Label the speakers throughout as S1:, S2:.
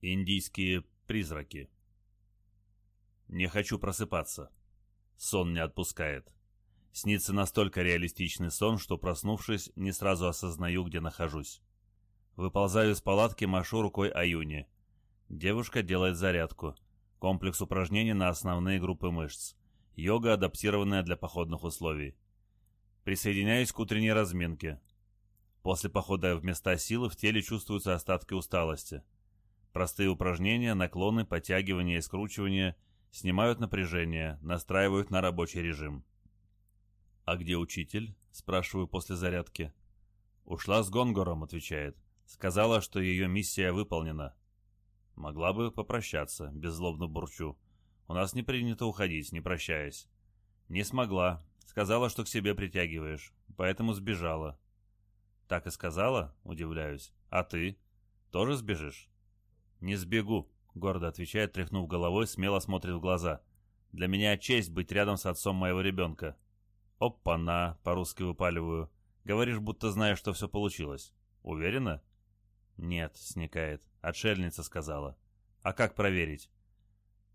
S1: Индийские призраки. Не хочу просыпаться. Сон не отпускает. Снится настолько реалистичный сон, что, проснувшись, не сразу осознаю, где нахожусь. Выползаю из палатки, машу рукой Аюне. Девушка делает зарядку. Комплекс упражнений на основные группы мышц. Йога, адаптированная для походных условий. Присоединяюсь к утренней разминке. После похода в места силы в теле чувствуются остатки усталости. Простые упражнения, наклоны, подтягивания и скручивания снимают напряжение, настраивают на рабочий режим. «А где учитель?» – спрашиваю после зарядки. «Ушла с Гонгором», – отвечает. «Сказала, что ее миссия выполнена». «Могла бы попрощаться», – беззлобно бурчу. «У нас не принято уходить, не прощаясь». «Не смогла. Сказала, что к себе притягиваешь. Поэтому сбежала». «Так и сказала?» – удивляюсь. «А ты? Тоже сбежишь?» «Не сбегу», — гордо отвечает, тряхнув головой, смело смотрит в глаза. «Для меня честь быть рядом с отцом моего ребенка». «Опа-на!» — по-русски выпаливаю. «Говоришь, будто знаешь, что все получилось. Уверена?» «Нет», — сникает. «Отшельница сказала». «А как проверить?»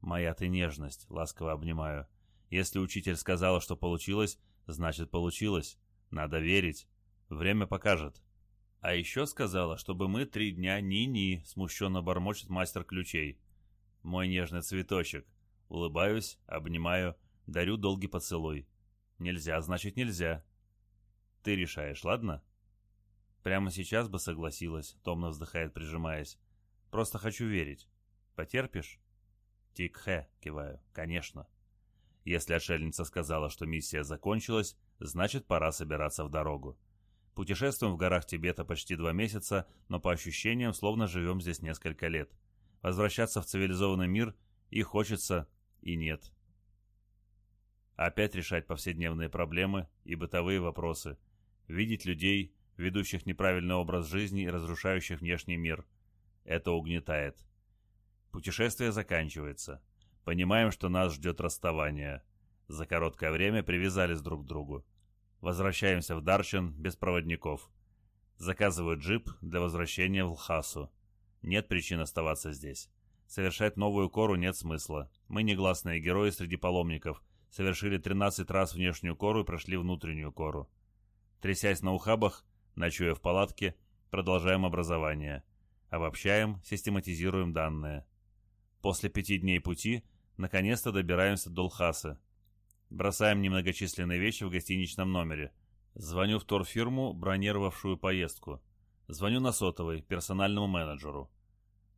S1: «Моя ты нежность», — ласково обнимаю. «Если учитель сказала, что получилось, значит, получилось. Надо верить. Время покажет». А еще сказала, чтобы мы три дня ни-ни, смущенно бормочет мастер ключей. Мой нежный цветочек. Улыбаюсь, обнимаю, дарю долгий поцелуй. Нельзя, значит нельзя. Ты решаешь, ладно? Прямо сейчас бы согласилась, томно вздыхает, прижимаясь. Просто хочу верить. Потерпишь? Тик-хэ, киваю. Конечно. Если отшельница сказала, что миссия закончилась, значит пора собираться в дорогу. Путешествуем в горах Тибета почти два месяца, но по ощущениям словно живем здесь несколько лет. Возвращаться в цивилизованный мир и хочется, и нет. Опять решать повседневные проблемы и бытовые вопросы. Видеть людей, ведущих неправильный образ жизни и разрушающих внешний мир. Это угнетает. Путешествие заканчивается. Понимаем, что нас ждет расставание. За короткое время привязались друг к другу. Возвращаемся в Дарчин без проводников. Заказываю джип для возвращения в Лхасу. Нет причин оставаться здесь. Совершать новую кору нет смысла. Мы негласные герои среди паломников. Совершили 13 раз внешнюю кору и прошли внутреннюю кору. Трясясь на ухабах, ночуя в палатке, продолжаем образование. Обобщаем, систематизируем данные. После пяти дней пути наконец-то добираемся до Лхасы. Бросаем немногочисленные вещи в гостиничном номере. Звоню в торфирму, бронировавшую поездку. Звоню на сотовый, персональному менеджеру.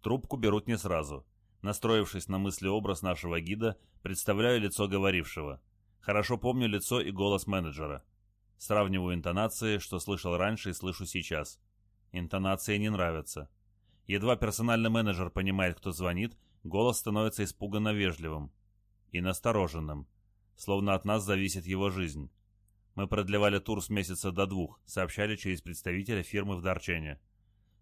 S1: Трубку берут не сразу. Настроившись на мысли-образ нашего гида, представляю лицо говорившего. Хорошо помню лицо и голос менеджера. Сравниваю интонации, что слышал раньше и слышу сейчас. Интонации не нравятся. Едва персональный менеджер понимает, кто звонит, голос становится испуганно вежливым и настороженным словно от нас зависит его жизнь. Мы продлевали тур с месяца до двух, сообщали через представителя фирмы в Дарчене.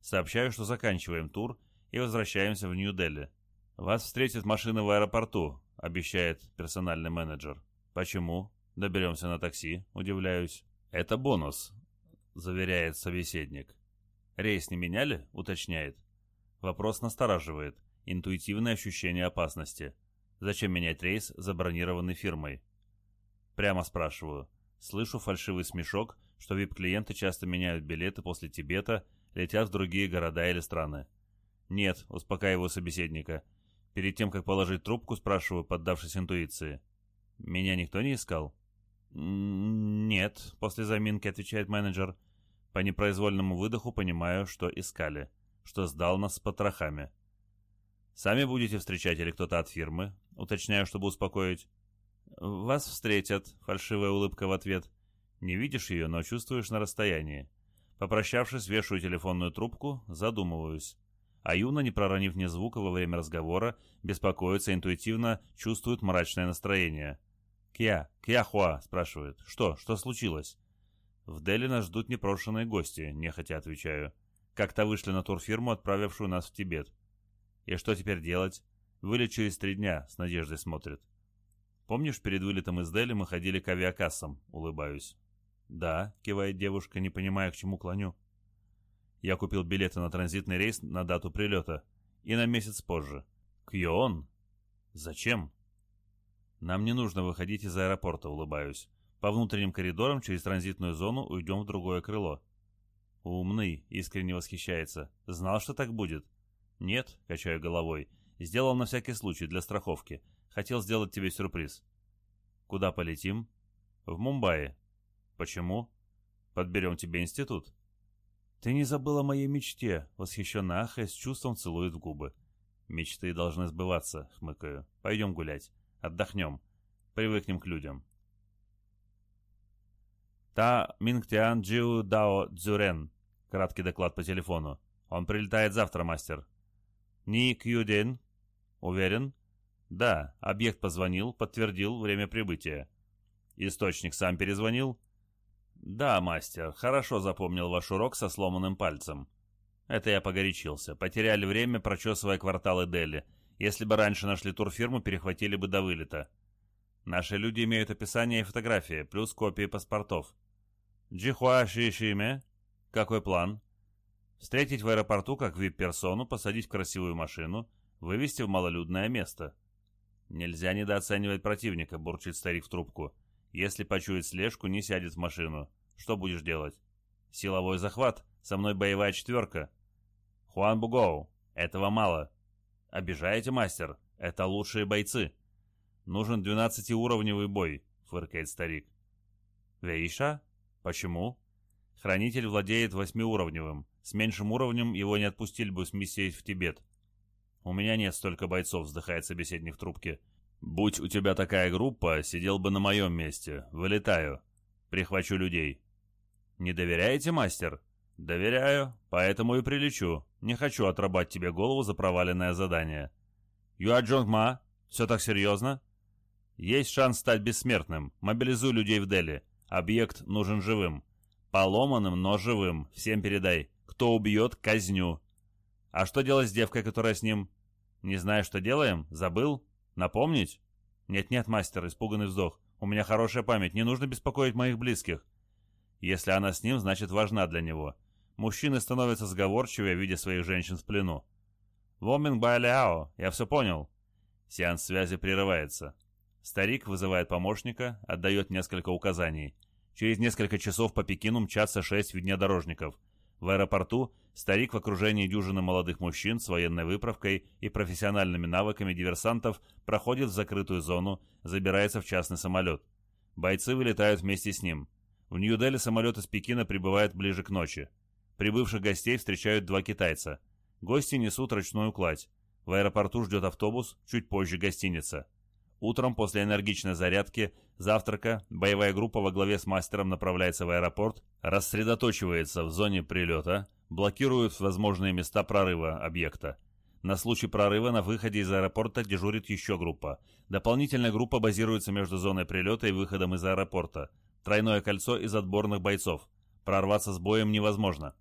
S1: Сообщаю, что заканчиваем тур и возвращаемся в Нью-Дели. «Вас встретит машина в аэропорту», — обещает персональный менеджер. «Почему?» «Доберемся на такси», — удивляюсь. «Это бонус», — заверяет собеседник. «Рейс не меняли?» — уточняет. Вопрос настораживает. Интуитивное ощущение опасности. Зачем менять рейс, забронированный фирмой? Прямо спрашиваю. Слышу фальшивый смешок, что вип-клиенты часто меняют билеты после Тибета, летят в другие города или страны. Нет, успокаиваю собеседника. Перед тем, как положить трубку, спрашиваю, поддавшись интуиции. Меня никто не искал? «Нет», — после заминки отвечает менеджер. По непроизвольному выдоху понимаю, что искали, что сдал нас с потрохами. «Сами будете встречать или кто-то от фирмы?» Уточняю, чтобы успокоить. «Вас встретят», — фальшивая улыбка в ответ. Не видишь ее, но чувствуешь на расстоянии. Попрощавшись, вешаю телефонную трубку, задумываюсь. А Юна, не проронив ни звука во время разговора, беспокоится интуитивно, чувствует мрачное настроение. «Кья, Кья Хуа?» — спрашивает. «Что? Что случилось?» «В Дели нас ждут непрошенные гости», — нехотя отвечаю. «Как-то вышли на турфирму, отправившую нас в Тибет. И что теперь делать? Вылет через три дня, с надеждой смотрит. Помнишь, перед вылетом из Дели мы ходили к авиакассам? Улыбаюсь. Да, кивает девушка, не понимая, к чему клоню. Я купил билеты на транзитный рейс на дату прилета. и на месяц позже. Кьон? Зачем? Нам не нужно выходить из аэропорта, улыбаюсь. По внутренним коридорам через транзитную зону уйдем в другое крыло. Умный, искренне восхищается. Знал, что так будет? Нет, качаю головой. Сделал на всякий случай, для страховки. Хотел сделать тебе сюрприз. Куда полетим? В Мумбаи. Почему? Подберем тебе институт. Ты не забыла о моей мечте, восхищенно ахая, с чувством целует в губы. Мечты должны сбываться, хмыкаю. Пойдем гулять. Отдохнем. Привыкнем к людям. Та Мингтиан Джиу Дао Цзюрен. Краткий доклад по телефону. Он прилетает завтра, мастер. Ни Кьюден. Уверен? Да, объект позвонил, подтвердил время прибытия. Источник сам перезвонил? Да, мастер, хорошо запомнил ваш урок со сломанным пальцем. Это я погорячился. Потеряли время, прочесывая кварталы Дели. Если бы раньше нашли турфирму, перехватили бы до вылета. Наши люди имеют описание и фотографии, плюс копии паспортов. Джихуа Шишиме? Какой план? Встретить в аэропорту как вип-персону, посадить в красивую машину, вывести в малолюдное место. Нельзя недооценивать противника, бурчит старик в трубку. Если почует слежку, не сядет в машину. Что будешь делать? Силовой захват. Со мной боевая четверка. Хуан Бугоу. Этого мало. Обижаете, мастер? Это лучшие бойцы. Нужен двенадцатиуровневый бой, фыркает старик. Вейша? Почему? Хранитель владеет восьмиуровневым. С меньшим уровнем его не отпустили бы с миссией в Тибет. «У меня нет столько бойцов», — вздыхает собеседник в трубке. «Будь у тебя такая группа, сидел бы на моем месте. Вылетаю. Прихвачу людей». «Не доверяете, мастер?» «Доверяю, поэтому и прилечу. Не хочу отрабать тебе голову за проваленное задание». «Юа Джонг Ма? Все так серьезно?» «Есть шанс стать бессмертным. Мобилизуй людей в Дели. Объект нужен живым. Поломанным, но живым. Всем передай. Кто убьет, казню. А что делать с девкой, которая с ним? Не знаю, что делаем? Забыл? Напомнить? Нет-нет, мастер, испуганный вздох. У меня хорошая память, не нужно беспокоить моих близких. Если она с ним, значит важна для него. Мужчины становятся сговорчивее, видя своих женщин в плену. Воминг Байляо, я все понял. Сеанс связи прерывается. Старик вызывает помощника, отдает несколько указаний. Через несколько часов по Пекину мчатся шесть внедорожников – в аэропорту старик в окружении дюжины молодых мужчин с военной выправкой и профессиональными навыками диверсантов проходит в закрытую зону, забирается в частный самолет. Бойцы вылетают вместе с ним. В Нью-Дели самолет из Пекина прибывает ближе к ночи. Прибывших гостей встречают два китайца. Гости несут ручную кладь. В аэропорту ждет автобус, чуть позже гостиница. Утром после энергичной зарядки, завтрака, боевая группа во главе с мастером направляется в аэропорт, рассредоточивается в зоне прилета, блокирует возможные места прорыва объекта. На случай прорыва на выходе из аэропорта дежурит еще группа. Дополнительная группа базируется между зоной прилета и выходом из аэропорта. Тройное кольцо из отборных бойцов. Прорваться с боем невозможно.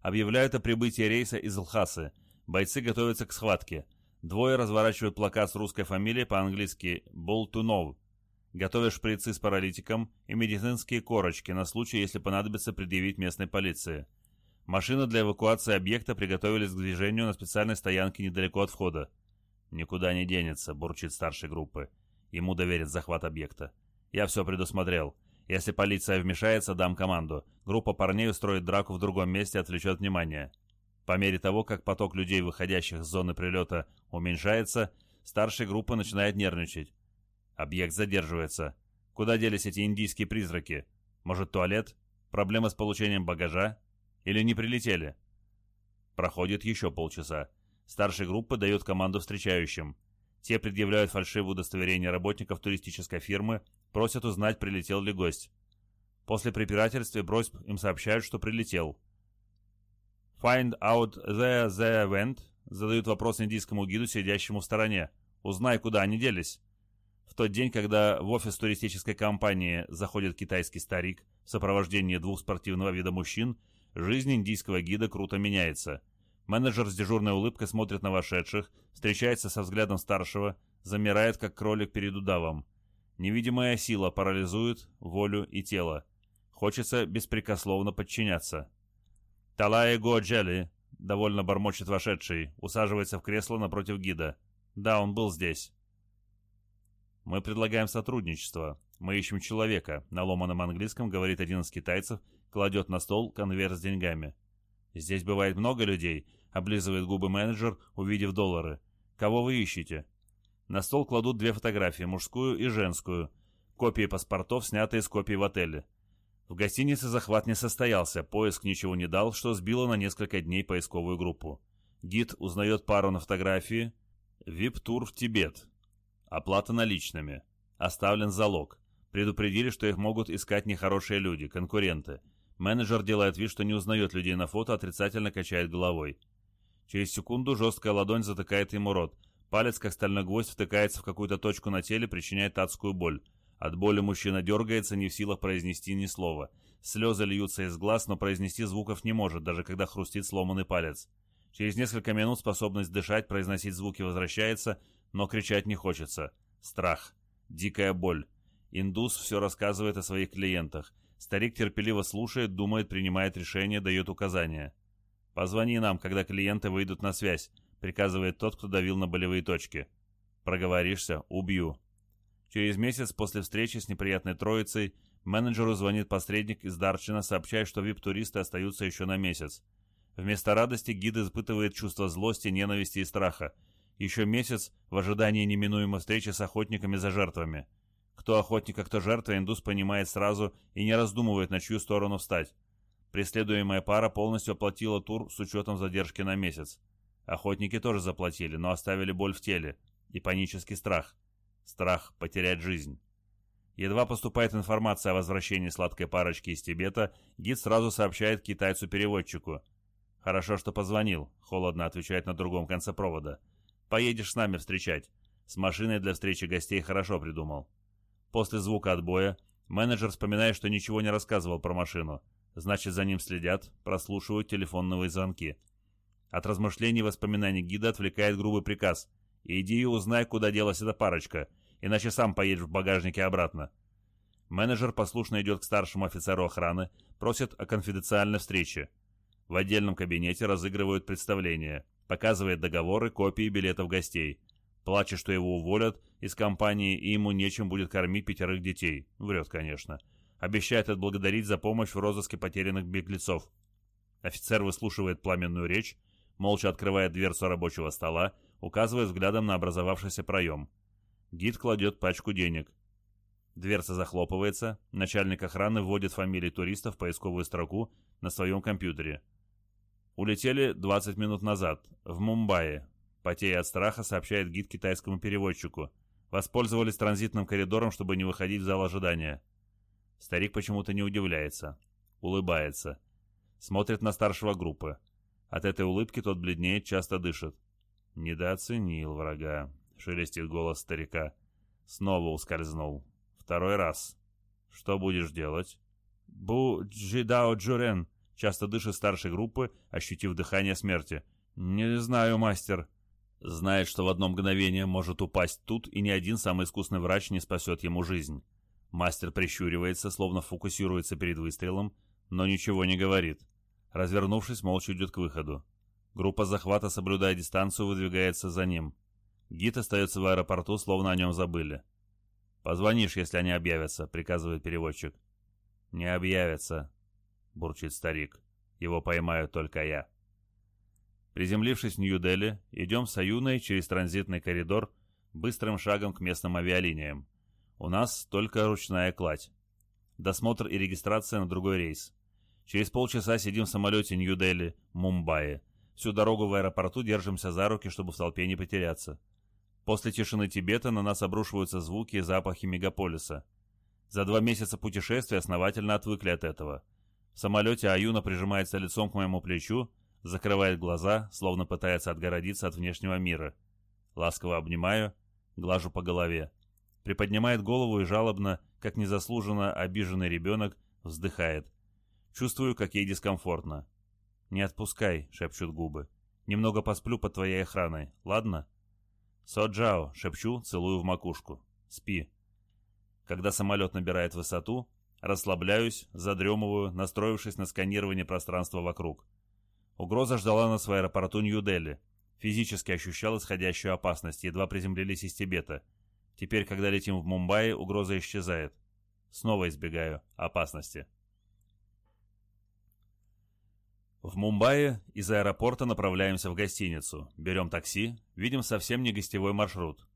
S1: Объявляют о прибытии рейса из Лхасы. Бойцы готовятся к схватке. Двое разворачивают плакат с русской фамилией по-английски «Болтунов». Готовят шприцы с паралитиком и медицинские корочки на случай, если понадобится предъявить местной полиции. Машины для эвакуации объекта приготовились к движению на специальной стоянке недалеко от входа. «Никуда не денется», — бурчит старшей группы. Ему доверят захват объекта. «Я все предусмотрел. Если полиция вмешается, дам команду. Группа парней устроит драку в другом месте, отвлечет внимание. По мере того, как поток людей, выходящих с зоны прилета, уменьшается, старшая группа начинает нервничать. Объект задерживается. Куда делись эти индийские призраки? Может, туалет? Проблема с получением багажа? Или не прилетели? Проходит еще полчаса. Старшая группа дает команду встречающим. Те предъявляют фальшивое удостоверение работников туристической фирмы, просят узнать, прилетел ли гость. После препирательства и просьб им сообщают, что прилетел. Find out where they went, задают вопрос индийскому гиду, сидящему в стороне. Узнай, куда они делись. В тот день, когда в офис туристической компании заходит китайский старик в сопровождении двух спортивного вида мужчин, жизнь индийского гида круто меняется. Менеджер с дежурной улыбкой смотрит на вошедших, встречается со взглядом старшего, замирает, как кролик перед удавом. Невидимая сила парализует волю и тело. Хочется беспрекословно подчиняться. Талая Годжели, довольно бормочет вошедший, усаживается в кресло напротив гида. Да, он был здесь. Мы предлагаем сотрудничество. Мы ищем человека, на ломаном английском говорит один из китайцев, кладет на стол конверт с деньгами. Здесь бывает много людей, облизывает губы менеджер, увидев доллары. Кого вы ищете? На стол кладут две фотографии, мужскую и женскую. Копии паспортов, снятые с копий в отеле. В гостинице захват не состоялся, поиск ничего не дал, что сбило на несколько дней поисковую группу. Гид узнает пару на фотографии. Вип-тур в Тибет. Оплата наличными. Оставлен залог. Предупредили, что их могут искать нехорошие люди, конкуренты. Менеджер делает вид, что не узнает людей на фото, отрицательно качает головой. Через секунду жесткая ладонь затыкает ему рот. Палец, как стальной гвоздь, втыкается в какую-то точку на теле, причиняет адскую боль. От боли мужчина дергается, не в силах произнести ни слова. Слезы льются из глаз, но произнести звуков не может, даже когда хрустит сломанный палец. Через несколько минут способность дышать, произносить звуки возвращается, но кричать не хочется. Страх. Дикая боль. Индус все рассказывает о своих клиентах. Старик терпеливо слушает, думает, принимает решение, дает указания. «Позвони нам, когда клиенты выйдут на связь», — приказывает тот, кто давил на болевые точки. «Проговоришься — убью». Через месяц после встречи с неприятной троицей менеджеру звонит посредник из Дарчина, сообщая, что вип-туристы остаются еще на месяц. Вместо радости гид испытывает чувство злости, ненависти и страха. Еще месяц в ожидании неминуемой встречи с охотниками за жертвами. Кто охотник, а кто жертва, индус понимает сразу и не раздумывает, на чью сторону встать. Преследуемая пара полностью оплатила тур с учетом задержки на месяц. Охотники тоже заплатили, но оставили боль в теле и панический страх – Страх потерять жизнь. Едва поступает информация о возвращении сладкой парочки из Тибета, гид сразу сообщает китайцу-переводчику. «Хорошо, что позвонил», — холодно отвечает на другом конце провода. «Поедешь с нами встречать. С машиной для встречи гостей хорошо придумал». После звука отбоя менеджер вспоминает, что ничего не рассказывал про машину. Значит, за ним следят, прослушивают телефонные звонки. От размышлений и воспоминаний гида отвлекает грубый приказ. «Иди и узнай, куда делась эта парочка, иначе сам поедешь в багажнике обратно». Менеджер послушно идет к старшему офицеру охраны, просит о конфиденциальной встрече. В отдельном кабинете разыгрывают представление, показывает договоры, копии билетов гостей. Плачет, что его уволят из компании и ему нечем будет кормить пятерых детей. Врет, конечно. Обещает отблагодарить за помощь в розыске потерянных беглецов. Офицер выслушивает пламенную речь, молча открывает дверцу рабочего стола, указывая взглядом на образовавшийся проем. Гид кладет пачку денег. Дверца захлопывается, начальник охраны вводит фамилии туристов в поисковую строку на своем компьютере. Улетели 20 минут назад, в Мумбаи. Потея от страха, сообщает гид китайскому переводчику. Воспользовались транзитным коридором, чтобы не выходить в зал ожидания. Старик почему-то не удивляется. Улыбается. Смотрит на старшего группы. От этой улыбки тот бледнеет, часто дышит. «Недооценил врага», — шелестит голос старика. Снова ускользнул. Второй раз. «Что будешь делать?» «Бу Джидао Джурен», — часто дышит старшей группы, ощутив дыхание смерти. «Не знаю, мастер». Знает, что в одно мгновение может упасть тут, и ни один самый искусный врач не спасет ему жизнь. Мастер прищуривается, словно фокусируется перед выстрелом, но ничего не говорит. Развернувшись, молча идет к выходу. Группа захвата, соблюдая дистанцию, выдвигается за ним. Гид остается в аэропорту, словно о нем забыли. «Позвонишь, если они объявятся», — приказывает переводчик. «Не объявятся», — бурчит старик. «Его поймаю только я». Приземлившись в Нью-Дели, идем с Аюной через транзитный коридор быстрым шагом к местным авиалиниям. У нас только ручная кладь. Досмотр и регистрация на другой рейс. Через полчаса сидим в самолете Нью-Дели, Мумбаи. Всю дорогу в аэропорту держимся за руки, чтобы в толпе не потеряться. После тишины Тибета на нас обрушиваются звуки и запахи мегаполиса. За два месяца путешествия основательно отвыкли от этого. В самолете Аюна прижимается лицом к моему плечу, закрывает глаза, словно пытается отгородиться от внешнего мира. Ласково обнимаю, глажу по голове. Приподнимает голову и жалобно, как незаслуженно обиженный ребенок, вздыхает. Чувствую, как ей дискомфортно. «Не отпускай», — шепчут губы. «Немного посплю под твоей охраной, ладно?» «Соджао», — шепчу, целую в макушку. «Спи». Когда самолет набирает высоту, расслабляюсь, задремываю, настроившись на сканирование пространства вокруг. Угроза ждала нас в аэропорту Нью-Дели. Физически ощущал исходящую опасность, едва приземлились из Тибета. Теперь, когда летим в Мумбаи, угроза исчезает. Снова избегаю опасности. В Мумбаи из аэропорта направляемся в гостиницу, берем такси, видим совсем не гостевой маршрут.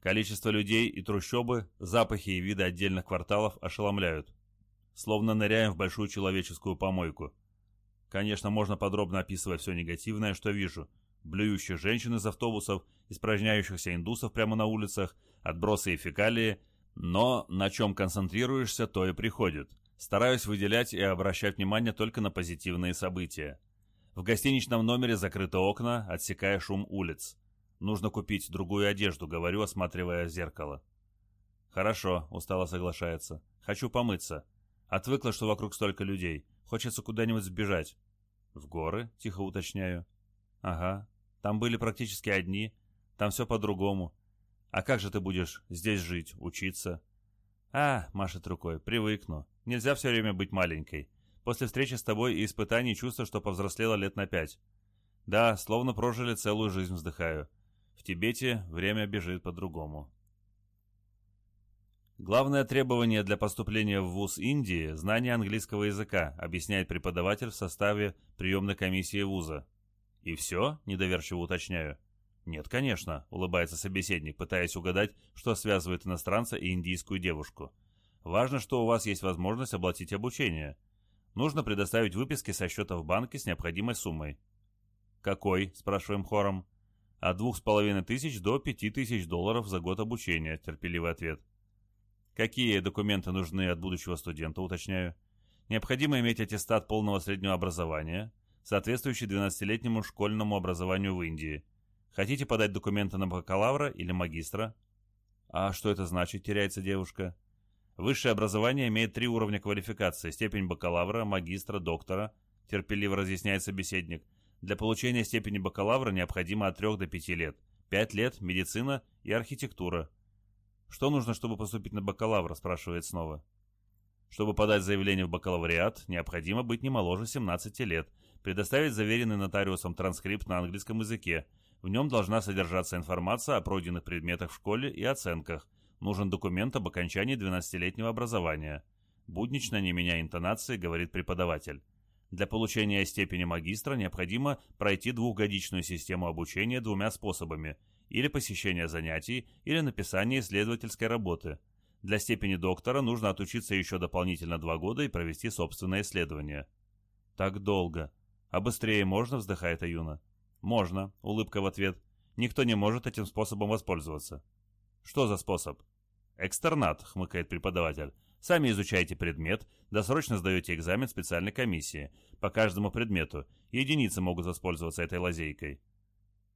S1: Количество людей и трущобы, запахи и виды отдельных кварталов ошеломляют. Словно ныряем в большую человеческую помойку. Конечно, можно подробно описывать все негативное, что вижу. Блюющие женщин из автобусов, испражняющихся индусов прямо на улицах, отбросы и фекалии, но на чем концентрируешься, то и приходит. Стараюсь выделять и обращать внимание только на позитивные события. В гостиничном номере закрыты окна, отсекая шум улиц. Нужно купить другую одежду, говорю, осматривая зеркало. Хорошо, устало соглашается. Хочу помыться. Отвыкла, что вокруг столько людей. Хочется куда-нибудь сбежать. В горы? Тихо уточняю. Ага. Там были практически одни. Там все по-другому. А как же ты будешь здесь жить, учиться? А, машет рукой, привыкну. Нельзя все время быть маленькой. После встречи с тобой и испытаний чувство, что повзрослела лет на пять. Да, словно прожили целую жизнь, вздыхаю. В Тибете время бежит по-другому. Главное требование для поступления в ВУЗ Индии – знание английского языка, объясняет преподаватель в составе приемной комиссии вуза. «И все?» – недоверчиво уточняю. «Нет, конечно», – улыбается собеседник, пытаясь угадать, что связывает иностранца и индийскую девушку. «Важно, что у вас есть возможность оплатить обучение. Нужно предоставить выписки со счета в банке с необходимой суммой». «Какой?» – спрашиваем хором. От двух с половиной тысяч до пяти тысяч долларов за год обучения, терпеливый ответ. Какие документы нужны от будущего студента, уточняю. Необходимо иметь аттестат полного среднего образования, соответствующий 12-летнему школьному образованию в Индии. Хотите подать документы на бакалавра или магистра? А что это значит, теряется девушка? Высшее образование имеет три уровня квалификации, степень бакалавра, магистра, доктора, терпеливо разъясняет собеседник – для получения степени бакалавра необходимо от 3 до 5 лет. 5 лет – медицина и архитектура. Что нужно, чтобы поступить на бакалавра, спрашивает снова. Чтобы подать заявление в бакалавриат, необходимо быть не моложе 17 лет, предоставить заверенный нотариусом транскрипт на английском языке. В нем должна содержаться информация о пройденных предметах в школе и оценках. Нужен документ об окончании 12-летнего образования. Буднично, не меняя интонации, говорит преподаватель. Для получения степени магистра необходимо пройти двухгодичную систему обучения двумя способами – или посещение занятий, или написание исследовательской работы. Для степени доктора нужно отучиться еще дополнительно два года и провести собственное исследование. «Так долго. А быстрее можно?» – вздыхает Аюна. «Можно», – улыбка в ответ. «Никто не может этим способом воспользоваться». «Что за способ?» «Экстернат», — хмыкает преподаватель. Сами изучаете предмет, досрочно сдаете экзамен специальной комиссии. По каждому предмету. Единицы могут воспользоваться этой лазейкой.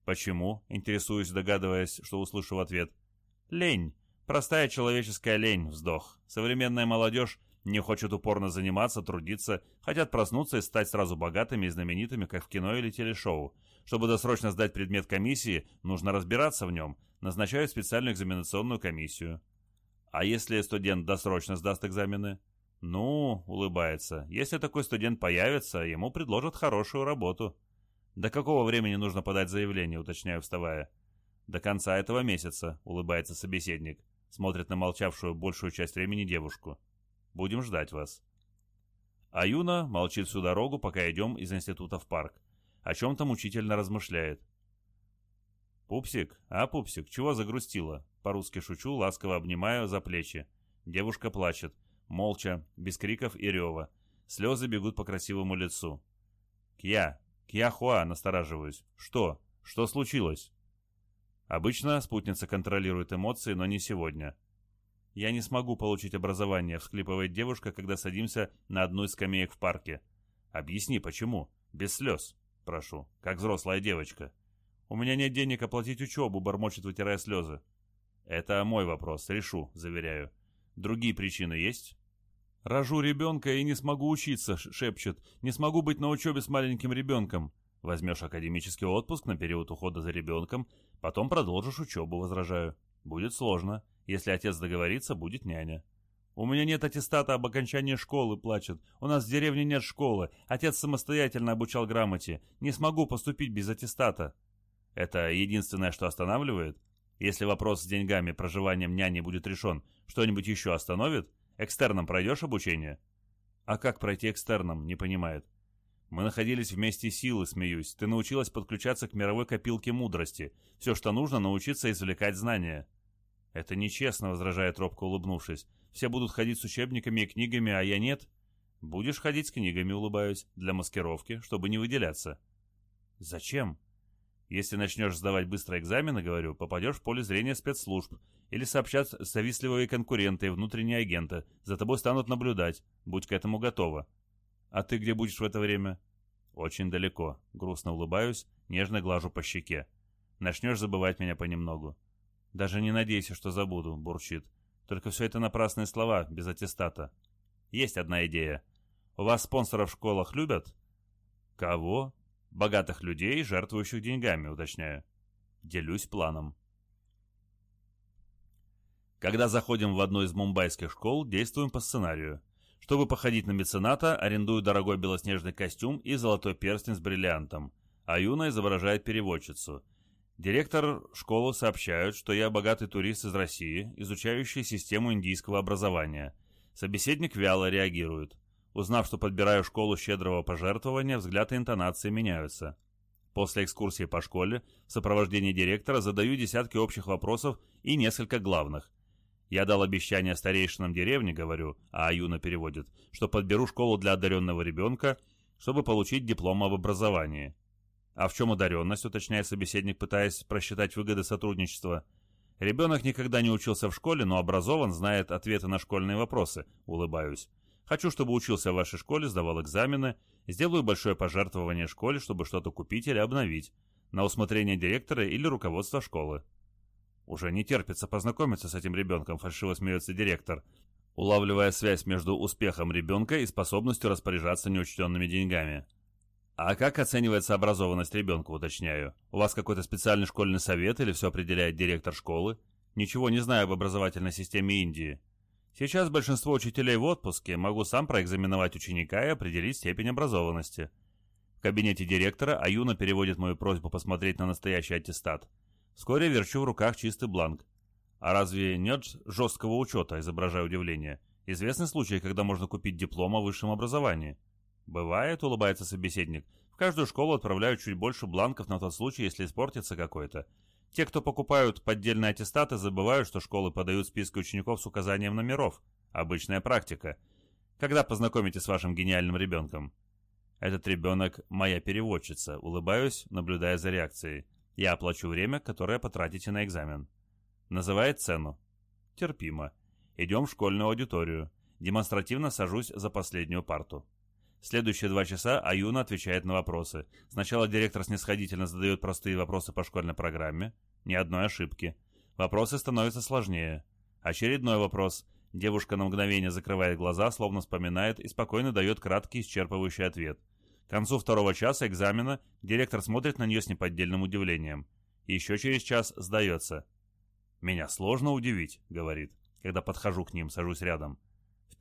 S1: Почему? Интересуюсь, догадываясь, что услышу в ответ. Лень. Простая человеческая лень, вздох. Современная молодежь не хочет упорно заниматься, трудиться, хотят проснуться и стать сразу богатыми и знаменитыми, как в кино или телешоу. Чтобы досрочно сдать предмет комиссии, нужно разбираться в нем. Назначают специальную экзаменационную комиссию. А если студент досрочно сдаст экзамены? Ну, улыбается, если такой студент появится, ему предложат хорошую работу. До какого времени нужно подать заявление, уточняю, вставая? До конца этого месяца, улыбается собеседник. Смотрит на молчавшую большую часть времени девушку. Будем ждать вас. А Юна молчит всю дорогу, пока идем из института в парк. О чем-то мучительно размышляет. «Пупсик, а, Пупсик, чего загрустила?» По-русски шучу, ласково обнимаю за плечи. Девушка плачет. Молча, без криков и рева. Слезы бегут по красивому лицу. «Кья! Кьяхуа!» настораживаюсь. «Что? Что случилось?» Обычно спутница контролирует эмоции, но не сегодня. «Я не смогу получить образование», — всхлипывает девушка, когда садимся на одну из скамеек в парке. «Объясни, почему? Без слез. Прошу, как взрослая девочка». «У меня нет денег оплатить учебу», — бормочет, вытирая слезы. «Это мой вопрос, решу», — заверяю. «Другие причины есть?» «Рожу ребенка и не смогу учиться», — шепчет. «Не смогу быть на учебе с маленьким ребенком». «Возьмешь академический отпуск на период ухода за ребенком, потом продолжишь учебу», — возражаю. «Будет сложно. Если отец договорится, будет няня». «У меня нет аттестата об окончании школы», — плачет. «У нас в деревне нет школы. Отец самостоятельно обучал грамоте. Не смогу поступить без аттестата». Это единственное, что останавливает? Если вопрос с деньгами, проживанием няни будет решен, что-нибудь еще остановит? Экстерном пройдешь обучение? А как пройти экстерном, не понимает. Мы находились вместе силы, смеюсь. Ты научилась подключаться к мировой копилке мудрости. Все, что нужно, научиться извлекать знания. Это нечестно, возражает робко, улыбнувшись. Все будут ходить с учебниками и книгами, а я нет. Будешь ходить с книгами, улыбаюсь, для маскировки, чтобы не выделяться. Зачем? Если начнешь сдавать быстро экзамены, говорю, попадешь в поле зрения спецслужб. Или сообщат завистливые конкуренты и внутренние агенты. За тобой станут наблюдать. Будь к этому готова. А ты где будешь в это время? Очень далеко. Грустно улыбаюсь, нежно глажу по щеке. Начнешь забывать меня понемногу. Даже не надейся, что забуду, бурчит. Только все это напрасные слова, без аттестата. Есть одна идея. У вас спонсоров в школах любят? Кого? Богатых людей, жертвующих деньгами, уточняю. Делюсь планом. Когда заходим в одну из мумбайских школ, действуем по сценарию. Чтобы походить на мецената, арендую дорогой белоснежный костюм и золотой перстень с бриллиантом. А Юна изображает переводчицу. Директор школы сообщают, что я богатый турист из России, изучающий систему индийского образования. Собеседник вяло реагирует. Узнав, что подбираю школу щедрого пожертвования, взгляд и интонации меняются. После экскурсии по школе в сопровождении директора задаю десятки общих вопросов и несколько главных. Я дал обещание старейшинам деревни, говорю, а Аюна переводит, что подберу школу для одаренного ребенка, чтобы получить диплом об образовании. А в чем одаренность, уточняет собеседник, пытаясь просчитать выгоды сотрудничества. Ребенок никогда не учился в школе, но образован, знает ответы на школьные вопросы, улыбаюсь. Хочу, чтобы учился в вашей школе, сдавал экзамены. Сделаю большое пожертвование школе, чтобы что-то купить или обновить. На усмотрение директора или руководства школы. Уже не терпится познакомиться с этим ребенком, фальшиво смеется директор, улавливая связь между успехом ребенка и способностью распоряжаться неучтенными деньгами. А как оценивается образованность ребенка, уточняю? У вас какой-то специальный школьный совет или все определяет директор школы? Ничего не знаю об образовательной системе Индии. Сейчас большинство учителей в отпуске, могу сам проэкзаменовать ученика и определить степень образованности. В кабинете директора Аюна переводит мою просьбу посмотреть на настоящий аттестат. Вскоре верчу в руках чистый бланк. А разве нет жесткого учета, изображая удивление? Известны случаи, когда можно купить диплом о высшем образовании? Бывает, улыбается собеседник. В каждую школу отправляют чуть больше бланков на тот случай, если испортится какой-то. Те, кто покупают поддельные аттестаты, забывают, что школы подают списки учеников с указанием номеров. Обычная практика. Когда познакомитесь с вашим гениальным ребенком? Этот ребенок – моя переводчица. Улыбаюсь, наблюдая за реакцией. Я оплачу время, которое потратите на экзамен. Называет цену. Терпимо. Идем в школьную аудиторию. Демонстративно сажусь за последнюю парту. Следующие два часа Аюна отвечает на вопросы. Сначала директор снисходительно задает простые вопросы по школьной программе. Ни одной ошибки. Вопросы становятся сложнее. Очередной вопрос. Девушка на мгновение закрывает глаза, словно вспоминает, и спокойно дает краткий исчерпывающий ответ. К концу второго часа экзамена директор смотрит на нее с неподдельным удивлением. еще через час сдается. «Меня сложно удивить», — говорит, когда подхожу к ним, сажусь рядом.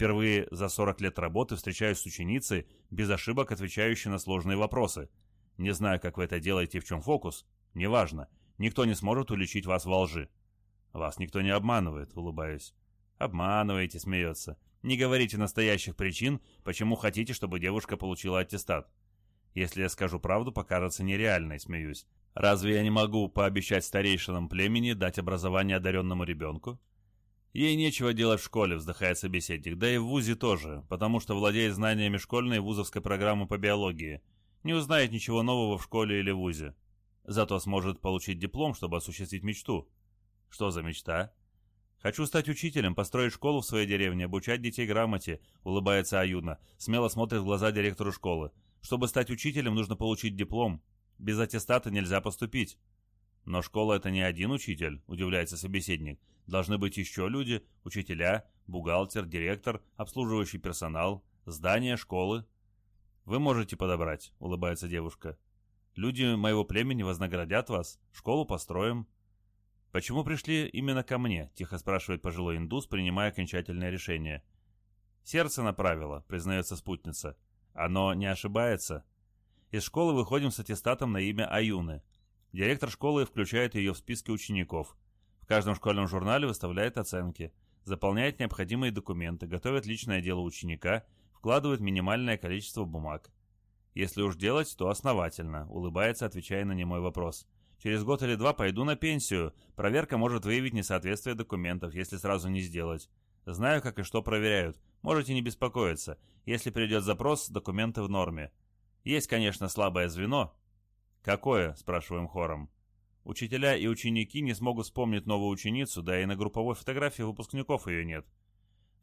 S1: Впервые за 40 лет работы встречаюсь с ученицей, без ошибок отвечающей на сложные вопросы. Не знаю, как вы это делаете и в чем фокус. Неважно. Никто не сможет уличить вас во лжи. Вас никто не обманывает, улыбаюсь. Обманываете, смеется. Не говорите настоящих причин, почему хотите, чтобы девушка получила аттестат. Если я скажу правду, покажется нереальной, смеюсь. Разве я не могу пообещать старейшинам племени дать образование одаренному ребенку? Ей нечего делать в школе, вздыхает собеседник, да и в ВУЗе тоже, потому что владеет знаниями школьной и вузовской программы по биологии. Не узнает ничего нового в школе или ВУЗе. Зато сможет получить диплом, чтобы осуществить мечту. Что за мечта? Хочу стать учителем, построить школу в своей деревне, обучать детей грамоте, улыбается Аюна, смело смотрит в глаза директору школы. Чтобы стать учителем, нужно получить диплом. Без аттестата нельзя поступить. Но школа это не один учитель, удивляется собеседник. Должны быть еще люди, учителя, бухгалтер, директор, обслуживающий персонал, здание школы. Вы можете подобрать, улыбается девушка. Люди моего племени вознаградят вас, школу построим. «Почему пришли именно ко мне?» — тихо спрашивает пожилой индус, принимая окончательное решение. «Сердце направило», — признается спутница. «Оно не ошибается». Из школы выходим с аттестатом на имя Аюны. Директор школы включает ее в списки учеников. В каждом школьном журнале выставляет оценки, заполняет необходимые документы, готовит личное дело ученика, вкладывает минимальное количество бумаг. Если уж делать, то основательно, улыбается, отвечая на немой вопрос. Через год или два пойду на пенсию. Проверка может выявить несоответствие документов, если сразу не сделать. Знаю, как и что проверяют. Можете не беспокоиться. Если придет запрос, документы в норме. Есть, конечно, слабое звено, «Какое?» – спрашиваем хором. Учителя и ученики не смогут вспомнить новую ученицу, да и на групповой фотографии выпускников ее нет.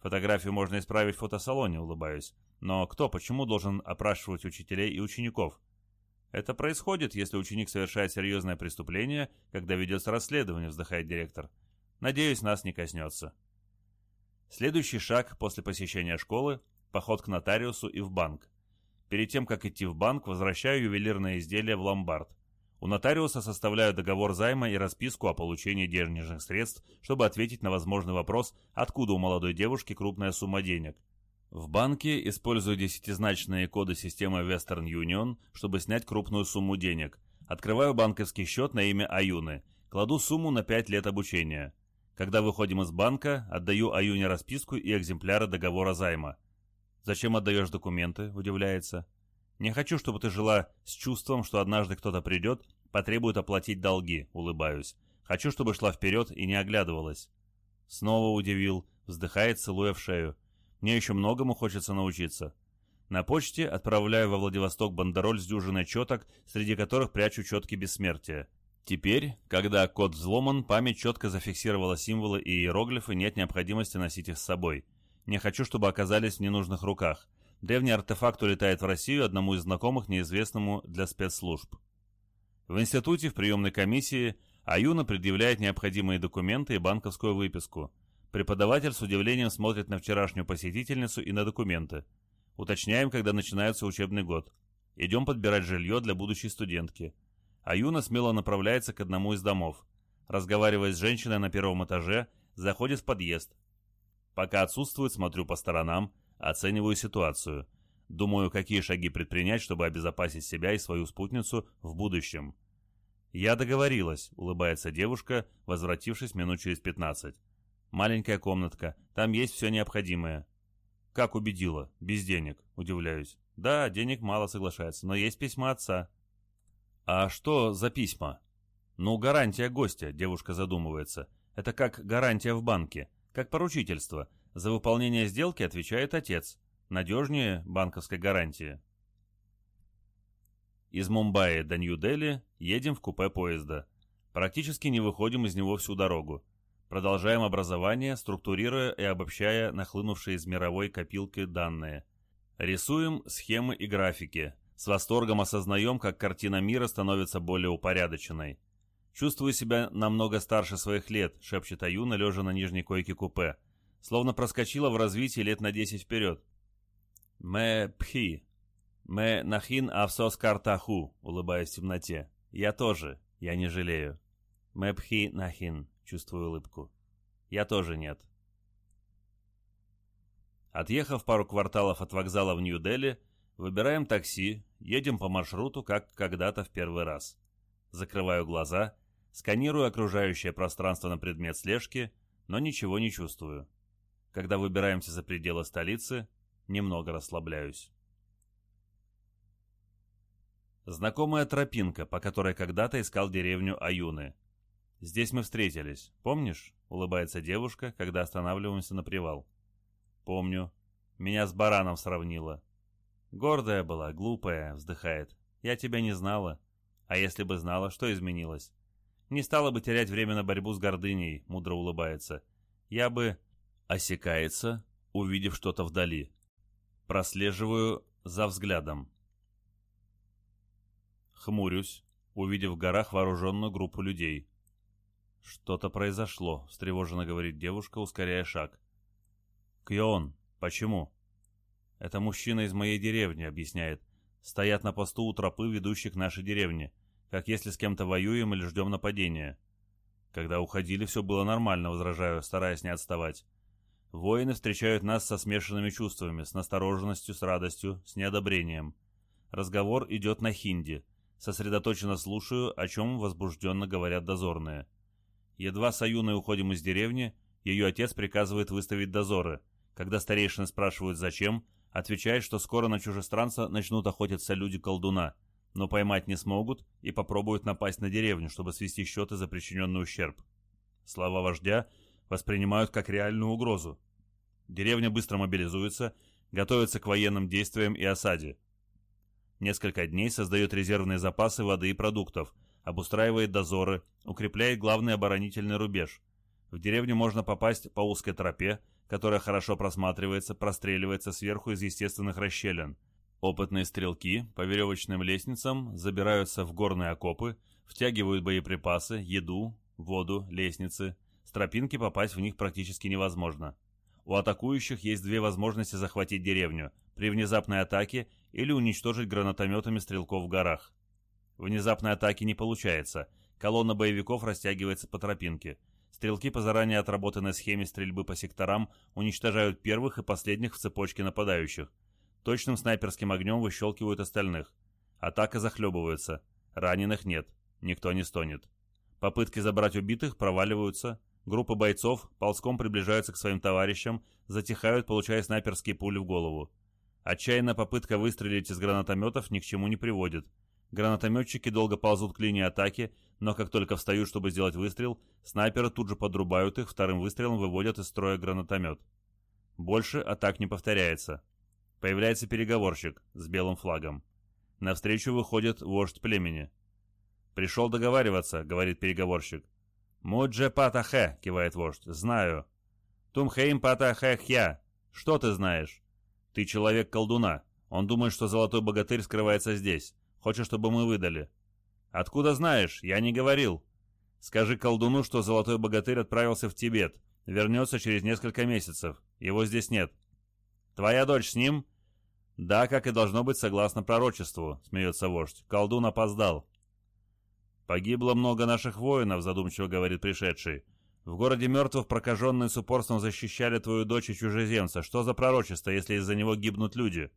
S1: Фотографию можно исправить в фотосалоне, улыбаюсь. Но кто, почему должен опрашивать учителей и учеников? Это происходит, если ученик совершает серьезное преступление, когда ведется расследование, вздыхает директор. Надеюсь, нас не коснется. Следующий шаг после посещения школы – поход к нотариусу и в банк. Перед тем, как идти в банк, возвращаю ювелирное изделие в ломбард. У нотариуса составляю договор займа и расписку о получении денежных средств, чтобы ответить на возможный вопрос, откуда у молодой девушки крупная сумма денег. В банке использую десятизначные коды системы Western Union, чтобы снять крупную сумму денег. Открываю банковский счет на имя Аюны. Кладу сумму на 5 лет обучения. Когда выходим из банка, отдаю Аюне расписку и экземпляры договора займа. «Зачем отдаешь документы?» – удивляется. «Не хочу, чтобы ты жила с чувством, что однажды кто-то придет, потребует оплатить долги», – улыбаюсь. «Хочу, чтобы шла вперед и не оглядывалась». Снова удивил, вздыхает, целуя в шею. «Мне еще многому хочется научиться». На почте отправляю во Владивосток бандероль с дюжиной четок, среди которых прячу четки бессмертия. Теперь, когда код взломан, память четко зафиксировала символы и иероглифы, нет необходимости носить их с собой – не хочу, чтобы оказались в ненужных руках. Древний артефакт улетает в Россию одному из знакомых, неизвестному для спецслужб. В институте в приемной комиссии Аюна предъявляет необходимые документы и банковскую выписку. Преподаватель с удивлением смотрит на вчерашнюю посетительницу и на документы. Уточняем, когда начинается учебный год. Идем подбирать жилье для будущей студентки. Аюна смело направляется к одному из домов. Разговаривая с женщиной на первом этаже, заходит в подъезд, Пока отсутствует, смотрю по сторонам, оцениваю ситуацию. Думаю, какие шаги предпринять, чтобы обезопасить себя и свою спутницу в будущем. «Я договорилась», — улыбается девушка, возвратившись минут через пятнадцать. «Маленькая комнатка, там есть все необходимое». «Как убедила? Без денег», — удивляюсь. «Да, денег мало соглашается, но есть письма отца». «А что за письма?» «Ну, гарантия гостя», — девушка задумывается. «Это как гарантия в банке как поручительство. За выполнение сделки отвечает отец. Надежнее банковской гарантии. Из Мумбаи до Нью-Дели едем в купе поезда. Практически не выходим из него всю дорогу. Продолжаем образование, структурируя и обобщая нахлынувшие из мировой копилки данные. Рисуем схемы и графики. С восторгом осознаем, как картина мира становится более упорядоченной. «Чувствую себя намного старше своих лет», — шепчет Аюна, лежа на нижней койке купе. Словно проскочила в развитии лет на десять вперед. «Мэ пхи. Мэ нахин авсос картаху», — улыбаясь в темноте. «Я тоже. Я не жалею». «Мэ пхи нахин», — чувствую улыбку. «Я тоже нет». Отъехав пару кварталов от вокзала в Нью-Дели, выбираем такси, едем по маршруту, как когда-то в первый раз. Закрываю глаза Сканирую окружающее пространство на предмет слежки, но ничего не чувствую. Когда выбираемся за пределы столицы, немного расслабляюсь. Знакомая тропинка, по которой когда-то искал деревню Аюны. Здесь мы встретились, помнишь? Улыбается девушка, когда останавливаемся на привал. Помню. Меня с бараном сравнила. Гордая была, глупая, вздыхает. Я тебя не знала. А если бы знала, что изменилось? Не стала бы терять время на борьбу с гордыней, мудро улыбается. Я бы... Осекается, увидев что-то вдали. Прослеживаю за взглядом. Хмурюсь, увидев в горах вооруженную группу людей. «Что-то произошло», — встревоженно говорит девушка, ускоряя шаг. «Кьон, почему?» «Это мужчина из моей деревни», — объясняет. «Стоят на посту у тропы, ведущей к нашей деревне как если с кем-то воюем или ждем нападения. Когда уходили, все было нормально, возражаю, стараясь не отставать. Воины встречают нас со смешанными чувствами, с настороженностью, с радостью, с неодобрением. Разговор идет на хинди. Сосредоточенно слушаю, о чем возбужденно говорят дозорные. Едва с Аюной уходим из деревни, ее отец приказывает выставить дозоры. Когда старейшины спрашивают «зачем?», отвечает, что скоро на чужестранца начнут охотиться люди-колдуна, но поймать не смогут и попробуют напасть на деревню, чтобы свести счеты за причиненный ущерб. Слова вождя воспринимают как реальную угрозу. Деревня быстро мобилизуется, готовится к военным действиям и осаде. Несколько дней создает резервные запасы воды и продуктов, обустраивает дозоры, укрепляет главный оборонительный рубеж. В деревню можно попасть по узкой тропе, которая хорошо просматривается, простреливается сверху из естественных расщелин. Опытные стрелки по веревочным лестницам забираются в горные окопы, втягивают боеприпасы, еду, воду, лестницы. С тропинки попасть в них практически невозможно. У атакующих есть две возможности захватить деревню – при внезапной атаке или уничтожить гранатометами стрелков в горах. Внезапной атаки не получается. Колонна боевиков растягивается по тропинке – Стрелки по заранее отработанной схеме стрельбы по секторам уничтожают первых и последних в цепочке нападающих. Точным снайперским огнем выщелкивают остальных. Атака захлебывается. Раненых нет. Никто не стонет. Попытки забрать убитых проваливаются. Группа бойцов ползком приближаются к своим товарищам, затихают, получая снайперские пули в голову. Отчаянная попытка выстрелить из гранатометов ни к чему не приводит. Гранатометчики долго ползут к линии атаки, но как только встают, чтобы сделать выстрел, снайперы тут же подрубают их, вторым выстрелом выводят из строя гранатомет. Больше атак не повторяется. Появляется переговорщик с белым флагом. Навстречу выходит вождь племени. «Пришел договариваться», — говорит переговорщик. «Мудже патахе», — кивает вождь, — «знаю». «Тумхейм патахе хья». «Что ты знаешь?» «Ты человек-колдуна. Он думает, что золотой богатырь скрывается здесь. Хочешь, чтобы мы выдали?» «Откуда знаешь? Я не говорил». «Скажи колдуну, что золотой богатырь отправился в Тибет. Вернется через несколько месяцев. Его здесь нет». «Твоя дочь с ним?» «Да, как и должно быть согласно пророчеству», — смеется вождь. «Колдун опоздал». «Погибло много наших воинов», — задумчиво говорит пришедший. «В городе мертвых прокаженные с упорством защищали твою дочь и чужеземца. Что за пророчество, если из-за него гибнут люди?»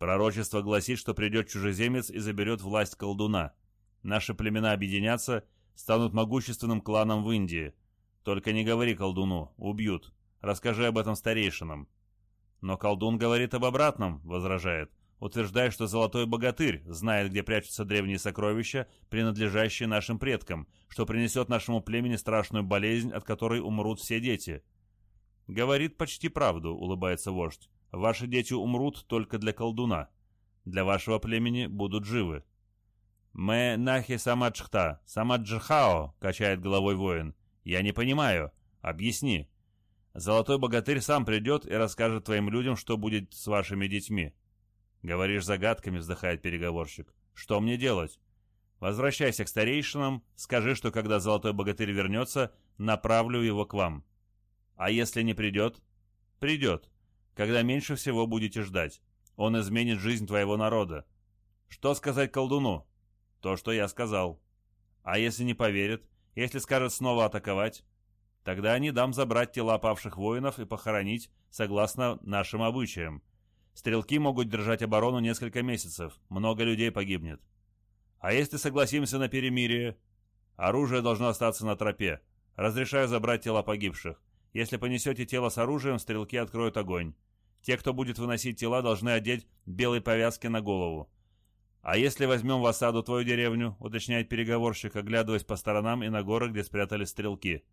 S1: Пророчество гласит, что придет чужеземец и заберет власть колдуна. Наши племена объединятся, станут могущественным кланом в Индии. Только не говори колдуну, убьют. Расскажи об этом старейшинам. Но колдун говорит об обратном, возражает, утверждая, что золотой богатырь знает, где прячутся древние сокровища, принадлежащие нашим предкам, что принесет нашему племени страшную болезнь, от которой умрут все дети. Говорит почти правду, улыбается вождь. Ваши дети умрут только для колдуна. Для вашего племени будут живы. «Мы нахи самаджхта, самаджхао», — качает головой воин. «Я не понимаю. Объясни». «Золотой богатырь сам придет и расскажет твоим людям, что будет с вашими детьми». «Говоришь загадками», — вздыхает переговорщик. «Что мне делать?» «Возвращайся к старейшинам, скажи, что когда золотой богатырь вернется, направлю его к вам». «А если не придет?» «Придет когда меньше всего будете ждать. Он изменит жизнь твоего народа. Что сказать колдуну? То, что я сказал. А если не поверит? Если скажет снова атаковать? Тогда не дам забрать тела павших воинов и похоронить, согласно нашим обычаям. Стрелки могут держать оборону несколько месяцев, много людей погибнет. А если согласимся на перемирие? Оружие должно остаться на тропе. Разрешаю забрать тела погибших. Если понесете тело с оружием, стрелки откроют огонь. Те, кто будет выносить тела, должны одеть белые повязки на голову. «А если возьмем в осаду твою деревню?» — уточняет переговорщик, оглядываясь по сторонам и на горы, где спрятались стрелки.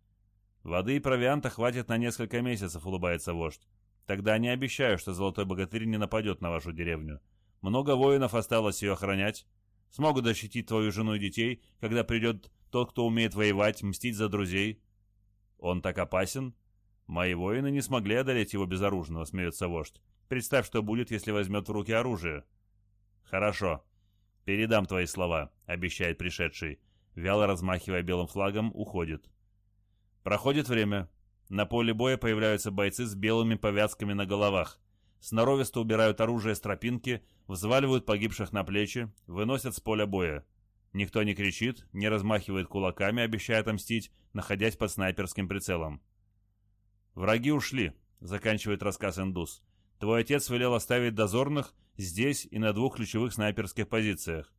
S1: «Воды и провианта хватит на несколько месяцев», — улыбается вождь. «Тогда не обещаю, что Золотой Богатырь не нападет на вашу деревню. Много воинов осталось ее охранять. Смогут защитить твою жену и детей, когда придет тот, кто умеет воевать, мстить за друзей». «Он так опасен?» «Мои воины не смогли одолеть его безоружного», — смеется вождь. «Представь, что будет, если возьмет в руки оружие». «Хорошо. Передам твои слова», — обещает пришедший. Вяло размахивая белым флагом, уходит. Проходит время. На поле боя появляются бойцы с белыми повязками на головах. Сноровисто убирают оружие с тропинки, взваливают погибших на плечи, выносят с поля боя. Никто не кричит, не размахивает кулаками, обещая отомстить, находясь под снайперским прицелом. «Враги ушли», — заканчивает рассказ индус. «Твой отец велел оставить дозорных здесь и на двух ключевых снайперских позициях.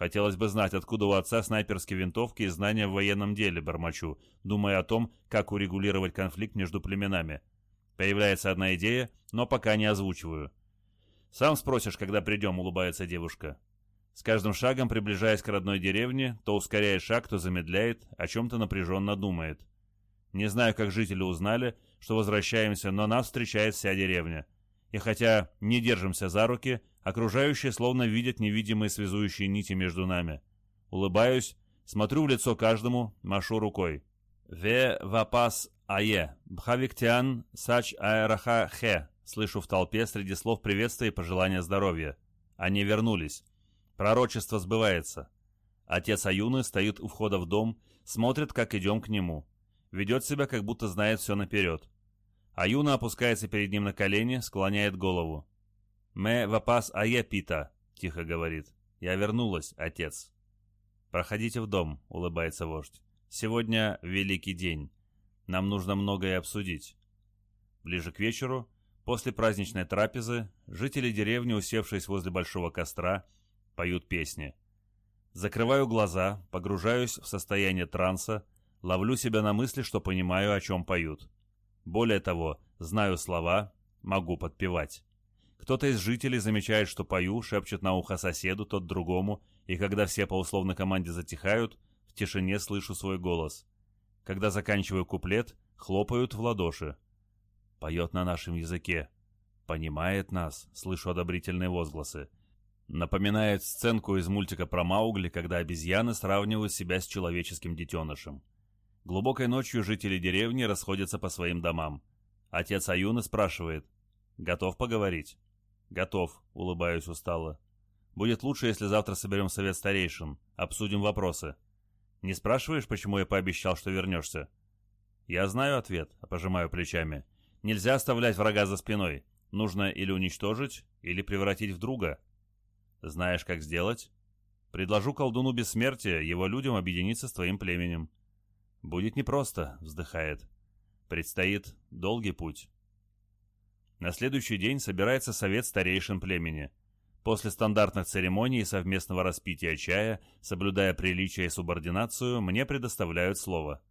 S1: Хотелось бы знать, откуда у отца снайперские винтовки и знания в военном деле, бормочу, думая о том, как урегулировать конфликт между племенами. Появляется одна идея, но пока не озвучиваю. «Сам спросишь, когда придем», — улыбается девушка. С каждым шагом, приближаясь к родной деревне, то ускоряет шаг, то замедляет, о чем-то напряженно думает. Не знаю, как жители узнали, что возвращаемся, но нас встречает вся деревня. И хотя не держимся за руки, окружающие словно видят невидимые связующие нити между нами. Улыбаюсь, смотрю в лицо каждому, машу рукой. «Ве вапас ае, бхавиктиан сач аэраха хе», слышу в толпе среди слов приветствия и пожелания здоровья. Они вернулись. Пророчество сбывается. Отец Аюны стоит у входа в дом, смотрит, как идем к нему. Ведет себя, как будто знает все наперед. Аюна опускается перед ним на колени, склоняет голову. «Ме вапас ае пита», — тихо говорит. «Я вернулась, отец». «Проходите в дом», — улыбается вождь. «Сегодня великий день. Нам нужно многое обсудить». Ближе к вечеру, после праздничной трапезы, жители деревни, усевшись возле большого костра, поют песни. Закрываю глаза, погружаюсь в состояние транса, ловлю себя на мысли, что понимаю, о чем поют. Более того, знаю слова, могу подпевать. Кто-то из жителей замечает, что пою, шепчет на ухо соседу, тот другому, и когда все по условной команде затихают, в тишине слышу свой голос. Когда заканчиваю куплет, хлопают в ладоши. Поет на нашем языке. Понимает нас, слышу одобрительные возгласы. Напоминает сценку из мультика про Маугли, когда обезьяны сравнивают себя с человеческим детенышем. Глубокой ночью жители деревни расходятся по своим домам. Отец Аюны спрашивает, «Готов поговорить?» «Готов», — улыбаюсь устало. «Будет лучше, если завтра соберем совет старейшин, обсудим вопросы». «Не спрашиваешь, почему я пообещал, что вернешься?» «Я знаю ответ», — пожимаю плечами. «Нельзя оставлять врага за спиной. Нужно или уничтожить, или превратить в друга». Знаешь, как сделать? Предложу колдуну бессмертия, его людям объединиться с твоим племенем. Будет непросто, вздыхает. Предстоит долгий путь. На следующий день собирается совет старейшин племени. После стандартных церемоний и совместного распития чая, соблюдая приличие и субординацию, мне предоставляют слово.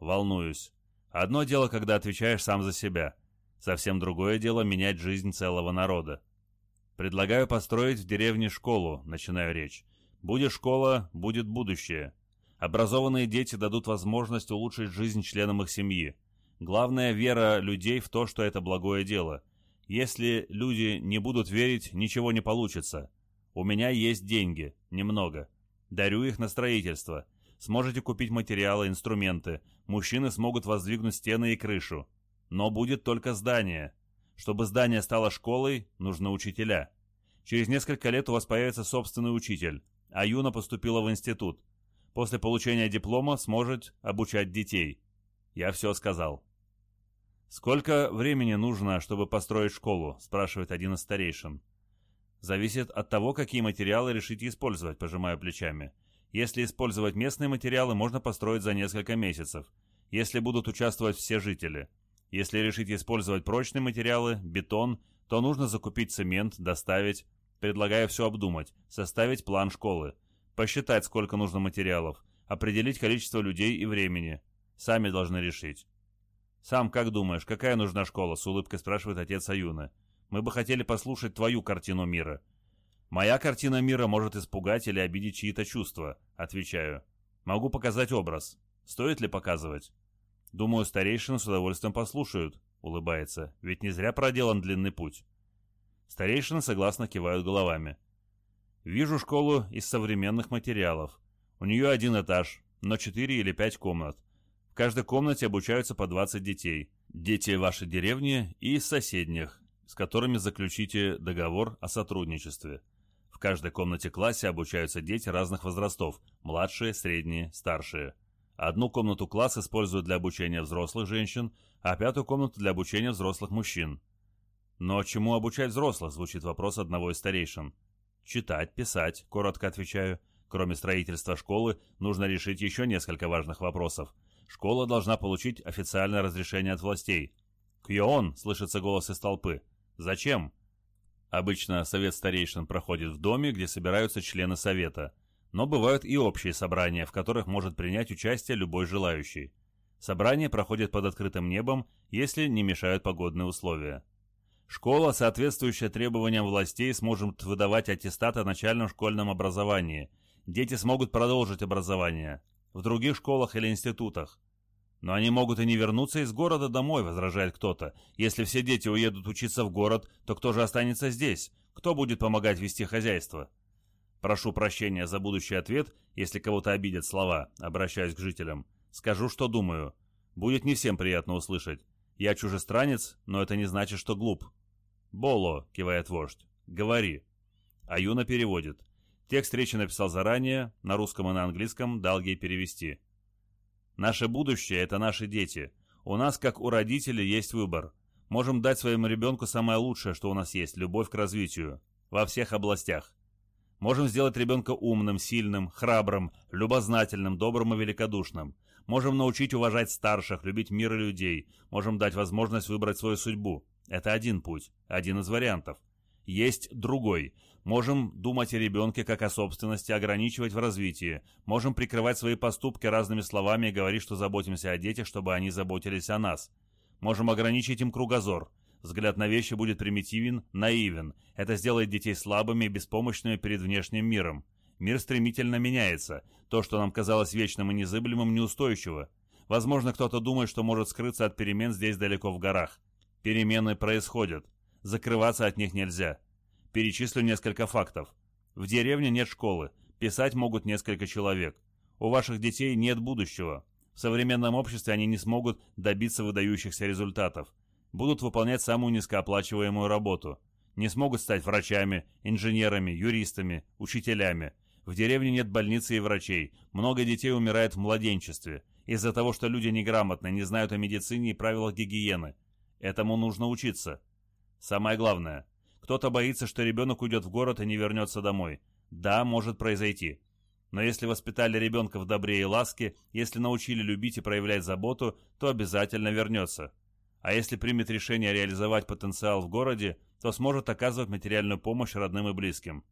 S1: Волнуюсь. Одно дело, когда отвечаешь сам за себя. Совсем другое дело менять жизнь целого народа. Предлагаю построить в деревне школу, начинаю речь. Будет школа, будет будущее. Образованные дети дадут возможность улучшить жизнь членам их семьи. Главная вера людей в то, что это благое дело. Если люди не будут верить, ничего не получится. У меня есть деньги, немного. Дарю их на строительство. Сможете купить материалы, инструменты. Мужчины смогут воздвигнуть стены и крышу. Но будет только здание. Чтобы здание стало школой, нужны учителя. Через несколько лет у вас появится собственный учитель, а Юна поступила в институт. После получения диплома сможет обучать детей. Я все сказал. «Сколько времени нужно, чтобы построить школу?» – спрашивает один из старейшин. «Зависит от того, какие материалы решите использовать», – пожимаю плечами. «Если использовать местные материалы, можно построить за несколько месяцев, если будут участвовать все жители. Если решите использовать прочные материалы, бетон, то нужно закупить цемент, доставить. Предлагаю все обдумать, составить план школы, посчитать, сколько нужно материалов, определить количество людей и времени. Сами должны решить. «Сам как думаешь, какая нужна школа?» — с улыбкой спрашивает отец Аюна. «Мы бы хотели послушать твою картину мира». «Моя картина мира может испугать или обидеть чьи-то чувства», — отвечаю. «Могу показать образ. Стоит ли показывать?» Думаю, старейшины с удовольствием послушают, улыбается, ведь не зря проделан длинный путь. Старейшины согласно кивают головами. Вижу школу из современных материалов. У нее один этаж, но четыре или пять комнат. В каждой комнате обучаются по 20 детей. Дети вашей деревни и из соседних, с которыми заключите договор о сотрудничестве. В каждой комнате-классе обучаются дети разных возрастов, младшие, средние, старшие. Одну комнату класс используют для обучения взрослых женщин, а пятую комнату для обучения взрослых мужчин. Но чему обучать взрослых, звучит вопрос одного из старейшин. Читать, писать, коротко отвечаю. Кроме строительства школы, нужно решить еще несколько важных вопросов. Школа должна получить официальное разрешение от властей. «Кьоон!» — слышится голос из толпы. «Зачем?» Обычно совет старейшин проходит в доме, где собираются члены совета. Но бывают и общие собрания, в которых может принять участие любой желающий. Собрания проходят под открытым небом, если не мешают погодные условия. Школа, соответствующая требованиям властей, сможет выдавать аттестат о начальном школьном образовании. Дети смогут продолжить образование в других школах или институтах. Но они могут и не вернуться из города домой, возражает кто-то. Если все дети уедут учиться в город, то кто же останется здесь? Кто будет помогать вести хозяйство? Прошу прощения за будущий ответ, если кого-то обидят слова, обращаясь к жителям. Скажу, что думаю. Будет не всем приятно услышать. Я чужестранец, но это не значит, что глуп. «Боло», — кивает вождь, — «говори». А Юна переводит. Текст речи написал заранее, на русском и на английском дал ей перевести. Наше будущее – это наши дети. У нас, как у родителей, есть выбор. Можем дать своему ребенку самое лучшее, что у нас есть – любовь к развитию. Во всех областях. Можем сделать ребенка умным, сильным, храбрым, любознательным, добрым и великодушным. Можем научить уважать старших, любить мир и людей. Можем дать возможность выбрать свою судьбу. Это один путь, один из вариантов. Есть другой. Можем думать о ребенке как о собственности, ограничивать в развитии. Можем прикрывать свои поступки разными словами и говорить, что заботимся о детях, чтобы они заботились о нас. Можем ограничить им кругозор. Взгляд на вещи будет примитивен, наивен. Это сделает детей слабыми и беспомощными перед внешним миром. Мир стремительно меняется. То, что нам казалось вечным и незыблемым, неустойчиво. Возможно, кто-то думает, что может скрыться от перемен здесь далеко в горах. Перемены происходят. Закрываться от них нельзя. Перечислю несколько фактов. В деревне нет школы, писать могут несколько человек. У ваших детей нет будущего. В современном обществе они не смогут добиться выдающихся результатов. Будут выполнять самую низкооплачиваемую работу. Не смогут стать врачами, инженерами, юристами, учителями. В деревне нет больницы и врачей. Много детей умирает в младенчестве. Из-за того, что люди неграмотны, не знают о медицине и правилах гигиены. Этому нужно учиться. Самое главное, кто-то боится, что ребенок уйдет в город и не вернется домой. Да, может произойти. Но если воспитали ребенка в добре и ласке, если научили любить и проявлять заботу, то обязательно вернется. А если примет решение реализовать потенциал в городе, то сможет оказывать материальную помощь родным и близким.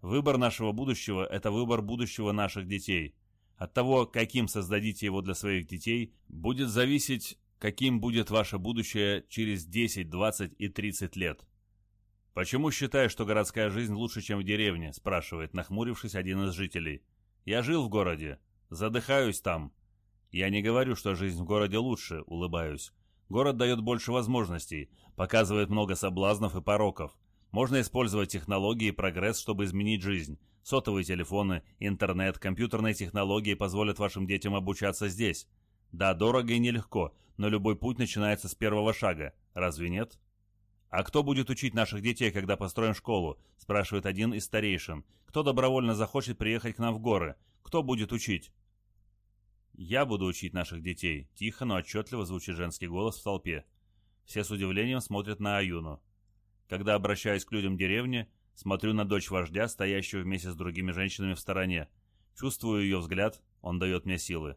S1: Выбор нашего будущего – это выбор будущего наших детей. От того, каким создадите его для своих детей, будет зависеть, каким будет ваше будущее через 10, 20 и 30 лет. «Почему считаешь, что городская жизнь лучше, чем в деревне?» – спрашивает, нахмурившись один из жителей. «Я жил в городе. Задыхаюсь там». «Я не говорю, что жизнь в городе лучше», – улыбаюсь. «Город дает больше возможностей, показывает много соблазнов и пороков. Можно использовать технологии и прогресс, чтобы изменить жизнь. Сотовые телефоны, интернет, компьютерные технологии позволят вашим детям обучаться здесь. Да, дорого и нелегко, но любой путь начинается с первого шага. Разве нет?» «А кто будет учить наших детей, когда построим школу?» – спрашивает один из старейшин. «Кто добровольно захочет приехать к нам в горы? Кто будет учить?» «Я буду учить наших детей», – тихо, но отчетливо звучит женский голос в толпе. Все с удивлением смотрят на Аюну. Когда обращаюсь к людям деревни, смотрю на дочь вождя, стоящую вместе с другими женщинами в стороне. Чувствую ее взгляд, он дает мне силы.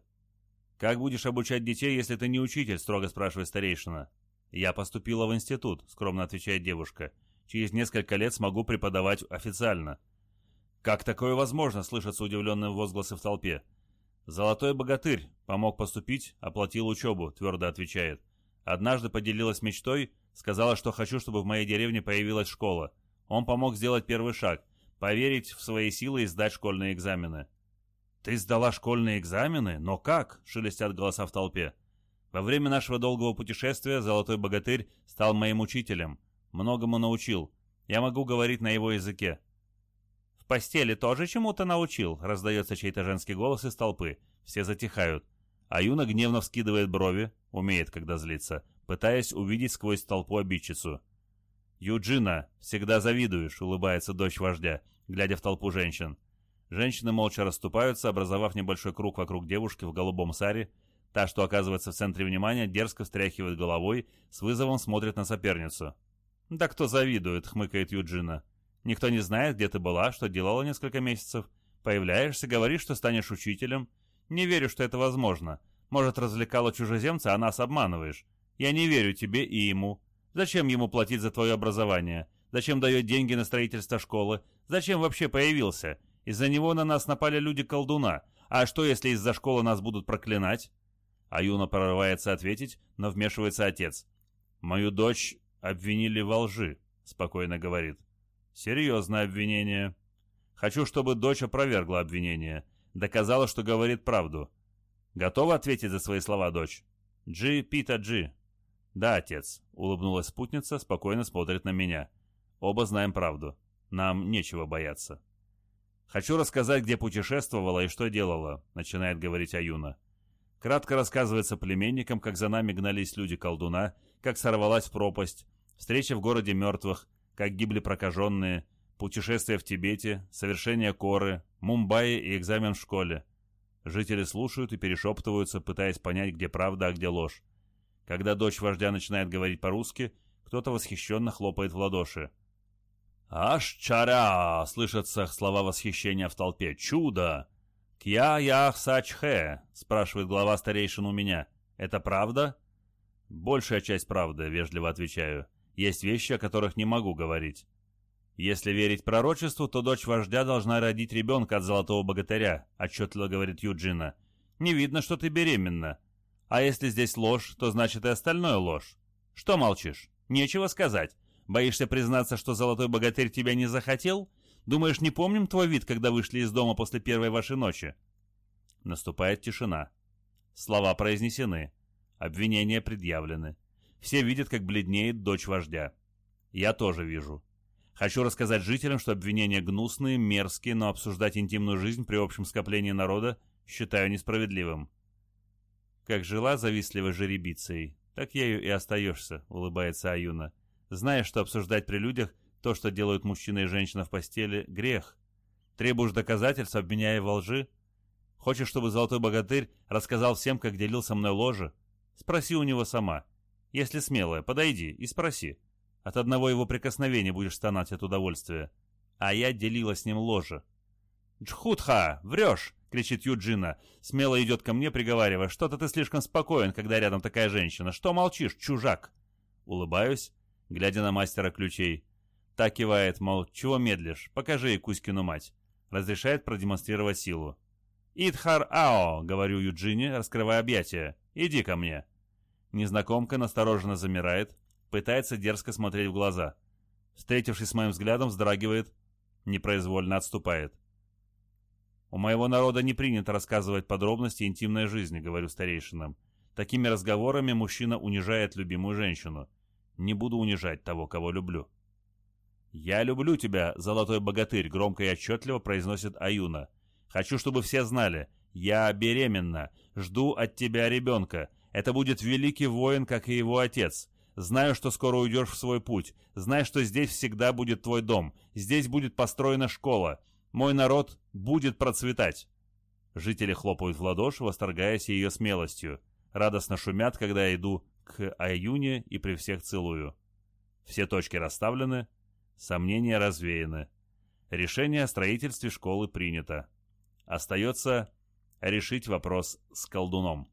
S1: «Как будешь обучать детей, если ты не учитель?» – строго спрашивает старейшина. «Я поступила в институт», — скромно отвечает девушка. «Через несколько лет смогу преподавать официально». «Как такое возможно?» — слышатся удивленные возгласы в толпе. «Золотой богатырь. Помог поступить, оплатил учебу», — твердо отвечает. «Однажды поделилась мечтой, сказала, что хочу, чтобы в моей деревне появилась школа. Он помог сделать первый шаг — поверить в свои силы и сдать школьные экзамены». «Ты сдала школьные экзамены? Но как?» — шелестят голоса в толпе. Во время нашего долгого путешествия Золотой Богатырь стал моим учителем. Многому научил. Я могу говорить на его языке. «В постели тоже чему-то научил?» — раздается чей-то женский голос из толпы. Все затихают. А Юна гневно вскидывает брови, умеет, когда злится, пытаясь увидеть сквозь толпу обидчицу. «Юджина, всегда завидуешь», — улыбается дочь вождя, глядя в толпу женщин. Женщины молча расступаются, образовав небольшой круг вокруг девушки в голубом саре, Та, что оказывается в центре внимания, дерзко встряхивает головой, с вызовом смотрит на соперницу. «Да кто завидует?» — хмыкает Юджина. «Никто не знает, где ты была, что делала несколько месяцев. Появляешься, говоришь, что станешь учителем. Не верю, что это возможно. Может, развлекала чужеземца, а нас обманываешь. Я не верю тебе и ему. Зачем ему платить за твое образование? Зачем дает деньги на строительство школы? Зачем вообще появился? Из-за него на нас напали люди-колдуна. А что, если из-за школы нас будут проклинать?» Аюна прорывается ответить, но вмешивается отец. «Мою дочь обвинили во лжи», — спокойно говорит. «Серьезное обвинение. Хочу, чтобы дочь опровергла обвинение, доказала, что говорит правду. Готова ответить за свои слова, дочь?» «Джи, Пита, Джи». «Да, отец», — улыбнулась спутница, спокойно смотрит на меня. «Оба знаем правду. Нам нечего бояться». «Хочу рассказать, где путешествовала и что делала», — начинает говорить Аюна. Кратко рассказывается племенникам, как за нами гнались люди-колдуна, как сорвалась пропасть, встреча в городе мертвых, как гибли прокаженные, путешествие в Тибете, совершение коры, Мумбаи и экзамен в школе. Жители слушают и перешептываются, пытаясь понять, где правда, а где ложь. Когда дочь вождя начинает говорить по-русски, кто-то восхищенно хлопает в ладоши. «Аш чаря!» — слышатся слова восхищения в толпе. «Чудо!» «Кья ях сачхэ?» — спрашивает глава старейшин у меня. «Это правда?» «Большая часть правды», — вежливо отвечаю. «Есть вещи, о которых не могу говорить». «Если верить пророчеству, то дочь вождя должна родить ребенка от золотого богатыря», — отчетливо говорит Юджина. «Не видно, что ты беременна. А если здесь ложь, то значит и остальное ложь. Что молчишь? Нечего сказать. Боишься признаться, что золотой богатырь тебя не захотел? Думаешь, не помним твой вид, когда вышли из дома после первой вашей ночи?» Наступает тишина. Слова произнесены. Обвинения предъявлены. Все видят, как бледнеет дочь вождя. Я тоже вижу. Хочу рассказать жителям, что обвинения гнусные, мерзкие, но обсуждать интимную жизнь при общем скоплении народа считаю несправедливым. Как жила завистливой жеребицей, так ею и остаешься, улыбается Аюна зная, что обсуждать при людях то, что делают мужчина и женщина в постели, грех. Требуешь доказательств, обменяя во лжи? Хочешь, чтобы золотой богатырь рассказал всем, как делил со мной ложе? Спроси у него сама. Если смелая, подойди и спроси. От одного его прикосновения будешь стонать от удовольствия. А я делила с ним ложе. «Джхутха! Врешь!» — кричит Юджина. Смело идет ко мне, приговаривая. «Что-то ты слишком спокоен, когда рядом такая женщина. Что молчишь, чужак?» Улыбаюсь глядя на мастера ключей. Так кивает, мол, чего медлишь, покажи ей Кузькину мать. Разрешает продемонстрировать силу. «Идхар Ао», — говорю Юджине, раскрывая объятия. «Иди ко мне». Незнакомка настороженно замирает, пытается дерзко смотреть в глаза. Встретившись с моим взглядом, вздрагивает, непроизвольно отступает. «У моего народа не принято рассказывать подробности интимной жизни», — говорю старейшинам. Такими разговорами мужчина унижает любимую женщину не буду унижать того, кого люблю. «Я люблю тебя, золотой богатырь», — громко и отчетливо произносит Аюна. «Хочу, чтобы все знали. Я беременна. Жду от тебя ребенка. Это будет великий воин, как и его отец. Знаю, что скоро уйдешь в свой путь. Знай, что здесь всегда будет твой дом. Здесь будет построена школа. Мой народ будет процветать». Жители хлопают в ладоши, восторгаясь ее смелостью. Радостно шумят, когда я иду к Аюне и при всех целую. Все точки расставлены, сомнения развеяны. Решение о строительстве школы принято. Остается решить вопрос с колдуном.